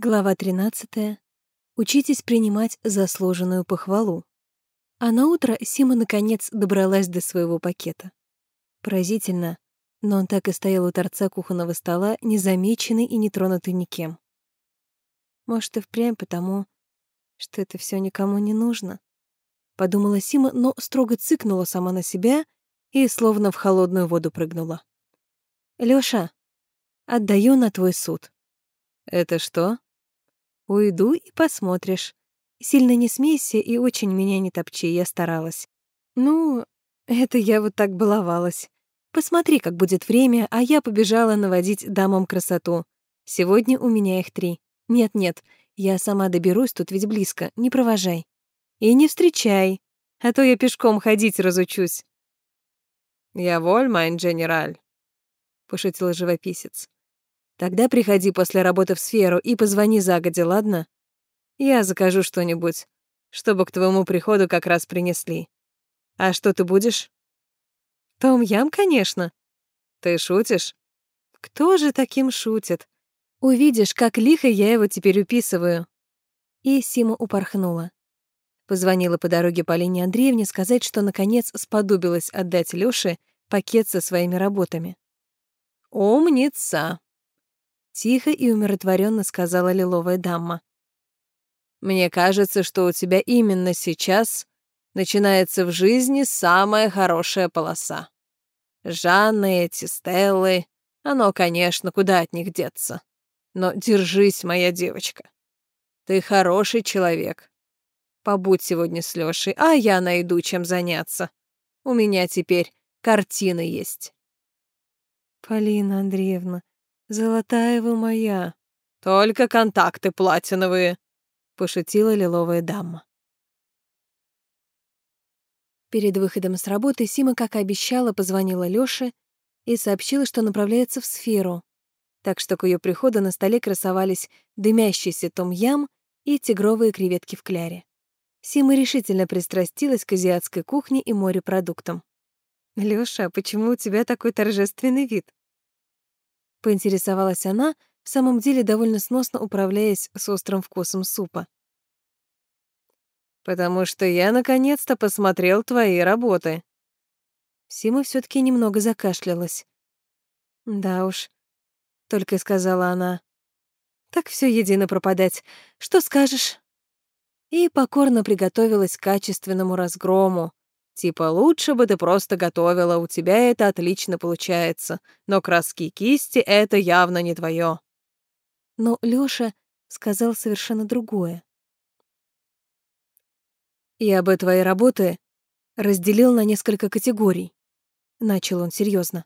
Глава 13. Учитесь принимать заслуженную похвалу. А на утро Сима наконец добралась до своего пакета. Поразительно, но он так и стоял у торца кухонного стола, незамеченный и не тронутый никем. Может, и впрямь потому, что это все никому не нужно. Подумала Сима, но строго цыкнула сама на себя и словно в холодную воду прыгнула. «Лёша, отдаю на твой суд». «Это что?» Уйду и посмотришь. Сильно не смейся и очень меня не топчи, я старалась. Ну, это я вот так баловалась. Посмотри, как будет время, а я побежала наводить дамам красоту. Сегодня у меня их три. Нет-нет, я сама доберусь, тут ведь близко, не провожай. И не встречай, а то я пешком ходить разучусь. «Я воль, майн генераль», — пошутил живописец. Тогда приходи после работы в сферу и позвони загоди, ладно? Я закажу что-нибудь, чтобы к твоему приходу как раз принесли. А что ты будешь? Том-ям, конечно. Ты шутишь? Кто же таким шутит? Увидишь, как лихо я его теперь уписываю. И Сима упорхнула. Позвонила по дороге Полине Андреевне сказать, что наконец сподобилась отдать Лёше пакет со своими работами. «Умница!» Тихо и умиротворенно сказала лиловая дама. «Мне кажется, что у тебя именно сейчас начинается в жизни самая хорошая полоса. Жанны эти, Стеллы, оно, конечно, куда от них деться. Но держись, моя девочка. Ты хороший человек. Побудь сегодня с Лёшей, а я найду чем заняться. У меня теперь картины есть». «Полина Андреевна, «Золотая вы моя». «Только контакты платиновые», — пошутила лиловая дама. Перед выходом с работы Сима, как и обещала, позвонила Лёше и сообщила, что направляется в сферу. Так что к её приходу на столе красовались дымящийся том-ям и тигровые креветки в кляре. Сима решительно пристрастилась к азиатской кухне и морепродуктам. «Лёша, а почему у тебя такой торжественный вид?» Поинтересовалась она, в самом деле довольно сносно управляясь с острым вкусом супа. «Потому что я наконец-то посмотрел твои работы». Сима все таки немного закашлялась. «Да уж», — только и сказала она. «Так все едино пропадать. Что скажешь?» И покорно приготовилась к качественному разгрому, Типа, лучше бы ты просто готовила, у тебя это отлично получается. Но краски кисти — это явно не твое. Но Лёша сказал совершенно другое. «Я бы твои работы разделил на несколько категорий», — начал он серьезно.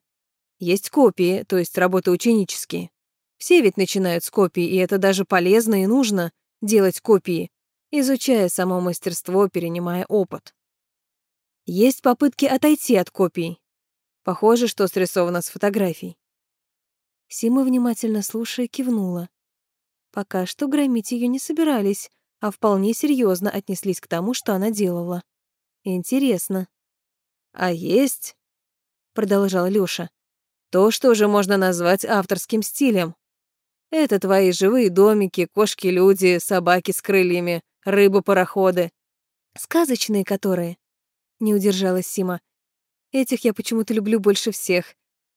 «Есть копии, то есть работы ученические. Все ведь начинают с копий, и это даже полезно и нужно — делать копии, изучая само мастерство, перенимая опыт. Есть попытки отойти от копий. Похоже, что срисовано с фотографий. Сима, внимательно слушая, кивнула. Пока что громить ее не собирались, а вполне серьезно отнеслись к тому, что она делала. Интересно. А есть, продолжал Лёша, то, что уже можно назвать авторским стилем. Это твои живые домики, кошки-люди, собаки с крыльями, рыбы-пароходы. Сказочные которые не удержалась Сима. Этих я почему-то люблю больше всех,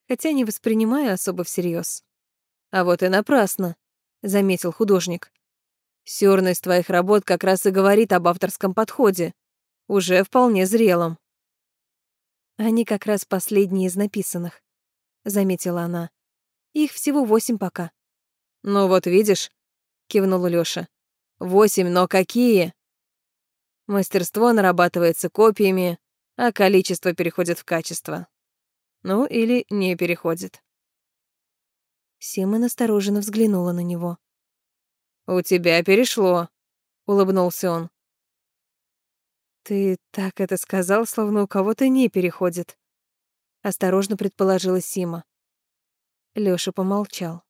хотя не воспринимаю особо всерьез. А вот и напрасно, заметил художник. Сёрность твоих работ как раз и говорит об авторском подходе, уже вполне зрелом. Они как раз последние из написанных, заметила она. Их всего восемь пока. Ну вот видишь, кивнул Лёша. Восемь, но какие? Мастерство нарабатывается копиями, а количество переходит в качество. Ну, или не переходит. Сима настороженно взглянула на него. «У тебя перешло», — улыбнулся он. «Ты так это сказал, словно у кого-то не переходит», — осторожно предположила Сима. Лёша помолчал.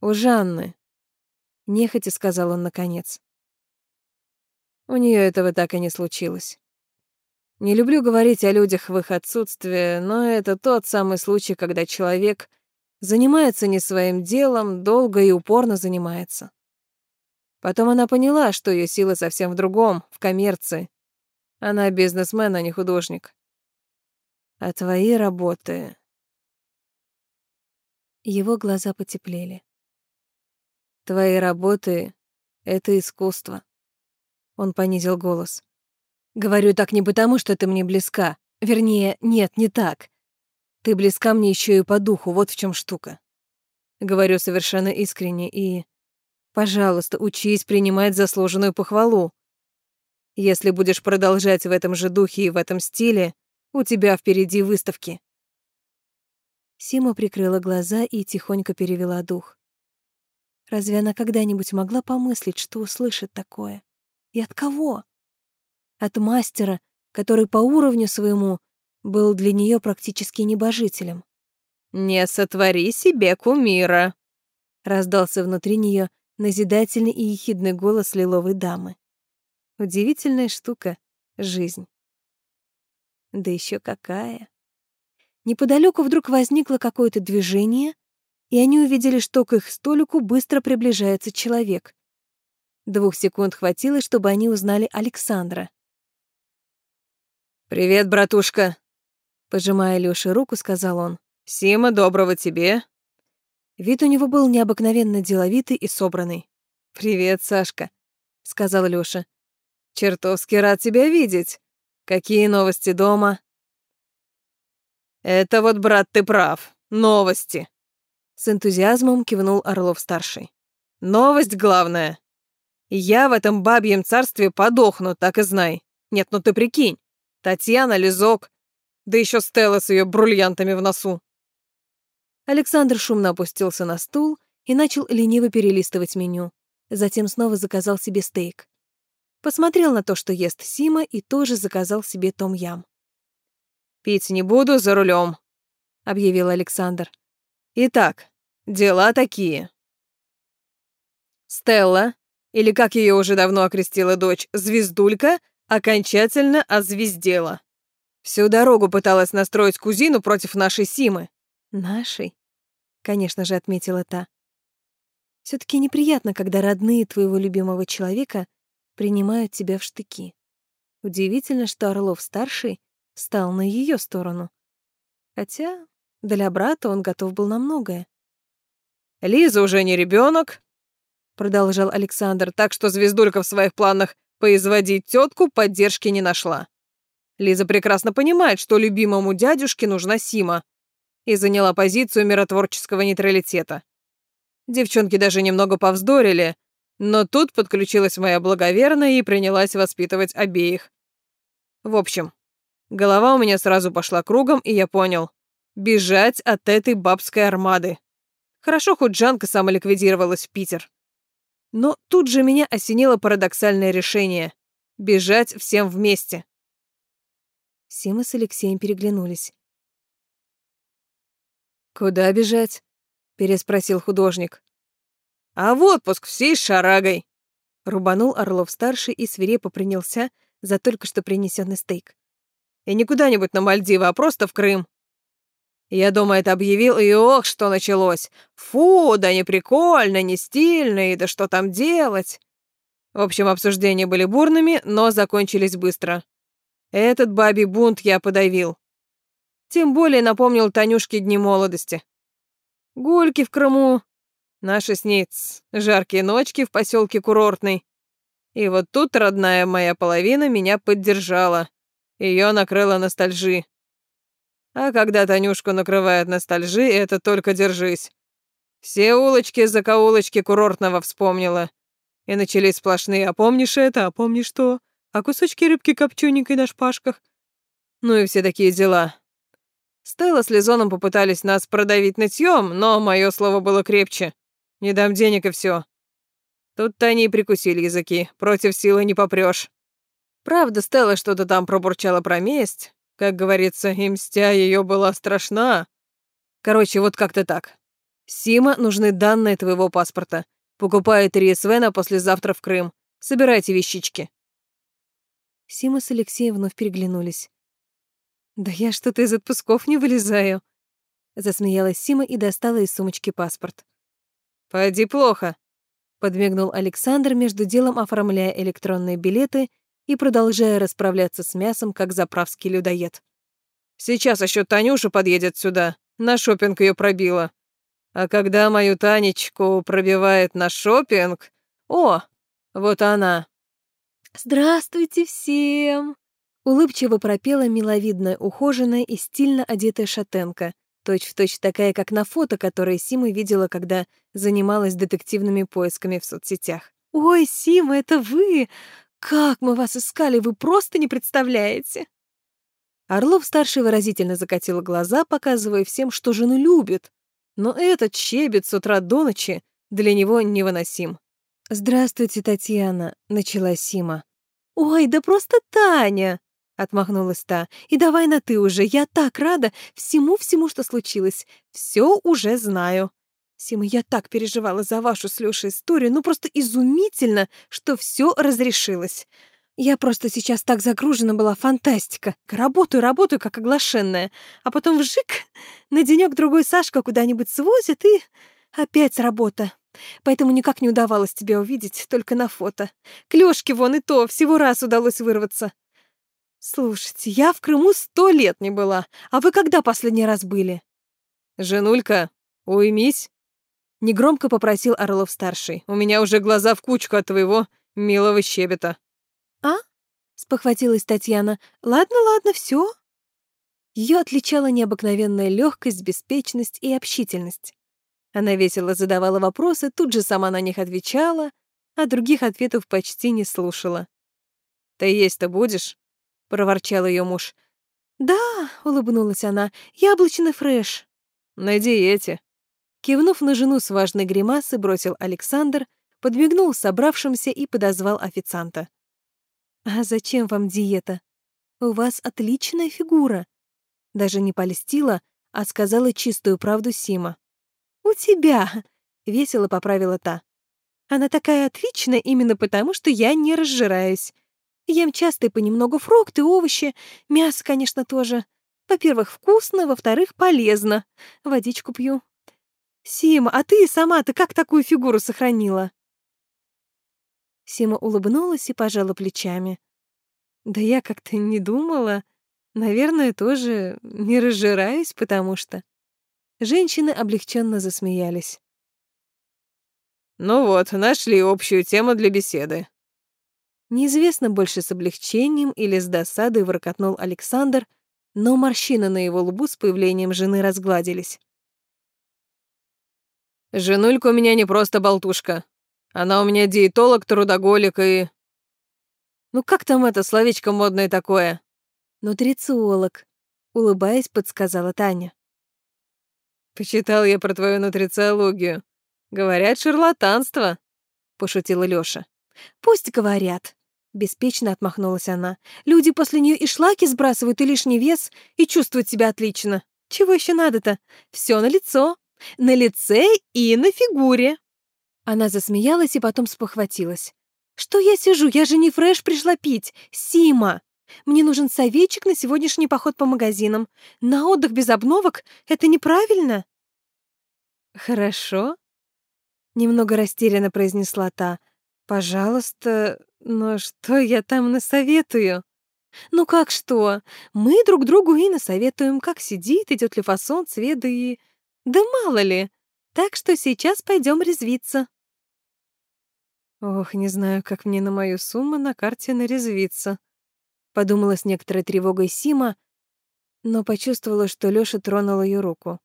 «У Жанны», — нехотя сказал он наконец. У нее этого так и не случилось. Не люблю говорить о людях в их отсутствии, но это тот самый случай, когда человек Занимается не своим делом, долго и упорно занимается. Потом она поняла, что ее сила совсем в другом, в коммерции. Она бизнесмен, а не художник. А твои работы... Его глаза потеплели. Твои работы — это искусство. Он понизил голос. Говорю так не потому, что ты мне близка. Вернее, нет, не так. Ты близка мне еще и по духу, вот в чем штука. Говорю совершенно искренне и... Пожалуйста, учись принимать заслуженную похвалу. Если будешь продолжать в этом же духе и в этом стиле, у тебя впереди выставки. Сима прикрыла глаза и тихонько перевела дух. Разве она когда-нибудь могла помыслить, что услышит такое? И от кого? От мастера, который по уровню своему был для нее практически небожителем. «Не сотвори себе кумира», — раздался внутри нее назидательный и ехидный голос лиловой дамы. Удивительная штука — жизнь. Да еще какая. Неподалеку вдруг возникло какое-то движение, и они увидели, что к их столику быстро приближается человек. Двух секунд хватило, чтобы они узнали Александра. «Привет, братушка!» Пожимая Лёше руку, сказал он. «Сима, доброго тебе!» Вид у него был необыкновенно деловитый и собранный. «Привет, Сашка», — сказал Лёша. «Чертовски рад тебя видеть. Какие новости дома?» «Это вот, брат, ты прав. Новости!» С энтузиазмом кивнул Орлов-старший. «Новость главная. Я в этом бабьем царстве подохну, так и знай. Нет, ну ты прикинь. Татьяна, Лизок, да еще Стелла с ее бриллиантами в носу». Александр шумно опустился на стул и начал лениво перелистывать меню. Затем снова заказал себе стейк. Посмотрел на то, что ест Сима, и тоже заказал себе том-ям. «Пить не буду за рулем», — объявил Александр. «Итак, дела такие. Стелла, или как ее уже давно окрестила дочь, Звездулька, окончательно озвездела. Всю дорогу пыталась настроить кузину против нашей Симы». «Нашей?» — конечно же, отметила та. все таки неприятно, когда родные твоего любимого человека принимают тебя в штыки. Удивительно, что Орлов-старший стал на ее сторону. Хотя для брата он готов был на многое. «Лиза уже не ребенок, продолжал Александр, так что Звездулька в своих планах поизводить тетку поддержки не нашла. Лиза прекрасно понимает, что любимому дядюшке нужна Сима, и заняла позицию миротворческого нейтралитета. Девчонки даже немного повздорили, но тут подключилась моя благоверная и принялась воспитывать обеих. В общем, Голова у меня сразу пошла кругом, и я понял. Бежать от этой бабской армады. Хорошо, хоть Жанка самоликвидировалась в Питер. Но тут же меня осенило парадоксальное решение. Бежать всем вместе. Сима с Алексеем переглянулись. «Куда бежать?» — переспросил художник. «А в отпуск всей шарагой!» Рубанул Орлов-старший и свирепо принялся за только что принесенный стейк. И не куда-нибудь на Мальдивы, а просто в Крым. Я дома это объявил, и ох, что началось. Фу, да не прикольно, не стильно, и да что там делать. В общем, обсуждения были бурными, но закончились быстро. Этот бабий бунт я подавил. Тем более напомнил Танюшке дни молодости. Гульки в Крыму, наши с ней жаркие ночки в поселке Курортный. И вот тут родная моя половина меня поддержала. Ее накрыло ностальжи. А когда Танюшку накрывает ностальжи, это только держись. Все улочки, закоулочки курортного вспомнила. И начались сплошные «А помнишь это? А помнишь что? А кусочки рыбки копчененькой на шпажках?» Ну и все такие дела. Стелла с Лизоном попытались нас продавить нытьем, но мое слово было крепче. Не дам денег и все. Тут-то они и прикусили языки, против силы не попрёшь. Правда, Стелла что-то там пробурчала про месть. Как говорится, и мстя ее была страшна. Короче, вот как-то так. Сима, нужны данные твоего паспорта. Покупай три Свена послезавтра в Крым. Собирайте вещички. Сима с Алексеем вновь переглянулись. «Да я что-то из отпусков не вылезаю», Засмеялась Сима и достала из сумочки паспорт. «Пойди плохо», — подмигнул Александр, между делом оформляя электронные билеты и продолжая расправляться с мясом, как заправский людоед. «Сейчас еще Танюша подъедет сюда. На шопинг ее пробила. А когда мою Танечку пробивает на шопинг, О, вот она!» «Здравствуйте всем!» Улыбчиво пропела миловидная, ухоженная и стильно одетая шатенка, точь-в-точь точь такая, как на фото, которое Сима видела, когда занималась детективными поисками в соцсетях. «Ой, Сима, это вы! Как мы вас искали, вы просто не представляете!» Орлов-старший выразительно закатил глаза, показывая всем, что жену любит. Но этот щебет с утра до ночи для него невыносим. «Здравствуйте, Татьяна», — начала Сима. «Ой, да просто Таня!» — отмахнулась та. «И давай на «ты» уже. Я так рада всему-всему, что случилось. Все уже знаю». Сима, я так переживала за вашу с Лёшей историю. Ну, просто изумительно, что все разрешилось. Я просто сейчас так загружена была, фантастика. Работаю, работаю, как оглашенная. А потом вжик, на денек другой Сашка куда-нибудь свозит, и опять работа. Поэтому никак не удавалось тебя увидеть, только на фото. К Лёшке вон и то, всего раз удалось вырваться. «Слушайте, я в Крыму сто лет не была. А вы когда последний раз были?» «Женулька, уймись!» Негромко попросил Орлов-старший. «У меня уже глаза в кучку от твоего милого щебета». «А?» — спохватилась Татьяна. «Ладно, ладно, все. Ее отличала необыкновенная легкость, беспечность и общительность. Она весело задавала вопросы, тут же сама на них отвечала, а других ответов почти не слушала. «Ты есть-то будешь?» проворчал ее муж. «Да», — улыбнулась она, — «яблочный фреш». «На диете». Кивнув на жену с важной гримасой, бросил Александр, подмигнул собравшимся и подозвал официанта. «А зачем вам диета? У вас отличная фигура». Даже не полистила, а сказала чистую правду Сима. «У тебя», — весело поправила та. «Она такая отличная именно потому, что я не разжираюсь. Ем часто и понемногу фрукты, овощи, мясо, конечно, тоже. Во-первых, вкусно, во-вторых, полезно. Водичку пью. Сима, а ты сама-то как такую фигуру сохранила? Сима улыбнулась и пожала плечами. Да я как-то не думала. Наверное, тоже не разжираюсь, потому что... Женщины облегченно засмеялись. «Ну вот, нашли общую тему для беседы», Неизвестно больше с облегчением или с досадой воркотнул Александр, но морщины на его лбу с появлением жены разгладились. «Женулька у меня не просто болтушка. Она у меня диетолог, трудоголик и...» «Ну как там это словечко модное такое?» «Нутрициолог», — улыбаясь, подсказала Таня. «Почитал я про твою нутрициологию. Говорят, шарлатанство», — пошутила Лёша. «Пусть говорят», Беспечно отмахнулась она. Люди после нее и шлаки сбрасывают, и лишний вес, и чувствуют себя отлично. Чего еще надо-то? Все на лицо. На лице и на фигуре. Она засмеялась и потом спохватилась. Что я сижу? Я же не фреш пришла пить. Сима. Мне нужен советчик на сегодняшний поход по магазинам. На отдых без обновок — это неправильно. Хорошо. Немного растерянно произнесла та. Пожалуйста, но что я там насоветую? Ну как что? Мы друг другу и насоветуем, как сидит, идет ли фасон, цвет, да и... Да мало ли. Так что сейчас пойдем резвиться. Ох, не знаю, как мне на мою сумму на карте нарезвиться. Подумала с некоторой тревогой Сима, но почувствовала, что Лёша тронул ее руку.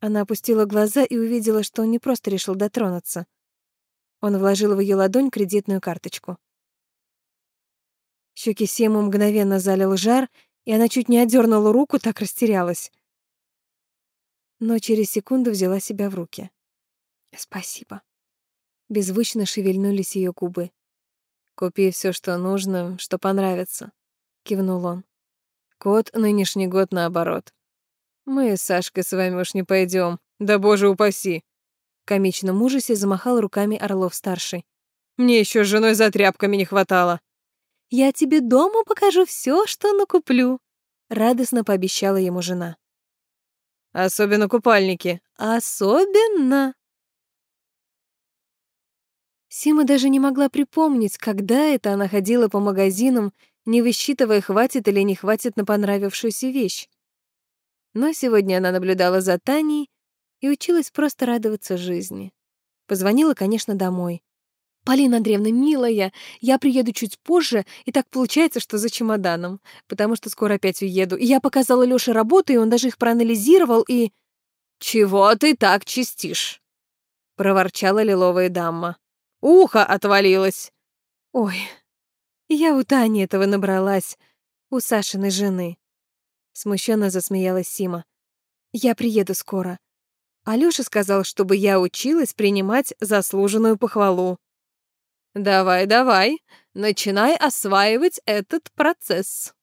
Она опустила глаза и увидела, что он не просто решил дотронуться. Он вложил в ее ладонь кредитную карточку. Щеки Сему мгновенно залил жар, и она чуть не отдернула руку, так растерялась. Но через секунду взяла себя в руки. «Спасибо». Беззвучно шевельнулись ее губы. «Купи все, что нужно, что понравится», — кивнул он. «Кот нынешний год наоборот. Мы с Сашкой с вами уж не пойдем. Да боже упаси!» В комичном замахал руками Орлов-старший. «Мне еще с женой за тряпками не хватало». «Я тебе дома покажу все, что накуплю», — радостно пообещала ему жена. Особенно купальники. Особенно. Сима даже не могла припомнить, когда это она ходила по магазинам, не высчитывая, хватит или не хватит на понравившуюся вещь. Но сегодня она наблюдала за Таней и училась просто радоваться жизни. Позвонила, конечно, домой. «Полина Андреевна, милая, я приеду чуть позже, и так получается, что за чемоданом, потому что скоро опять уеду. я показала Лёше работу, и он даже их проанализировал, и...» «Чего ты так чистишь?» — проворчала лиловая дама. «Ухо отвалилось!» «Ой, я у Тани этого набралась, у Сашиной жены». Смущенно засмеялась Сима. «Я приеду скоро. Алёша сказал, чтобы я училась принимать заслуженную похвалу». «Давай, давай, начинай осваивать этот процесс».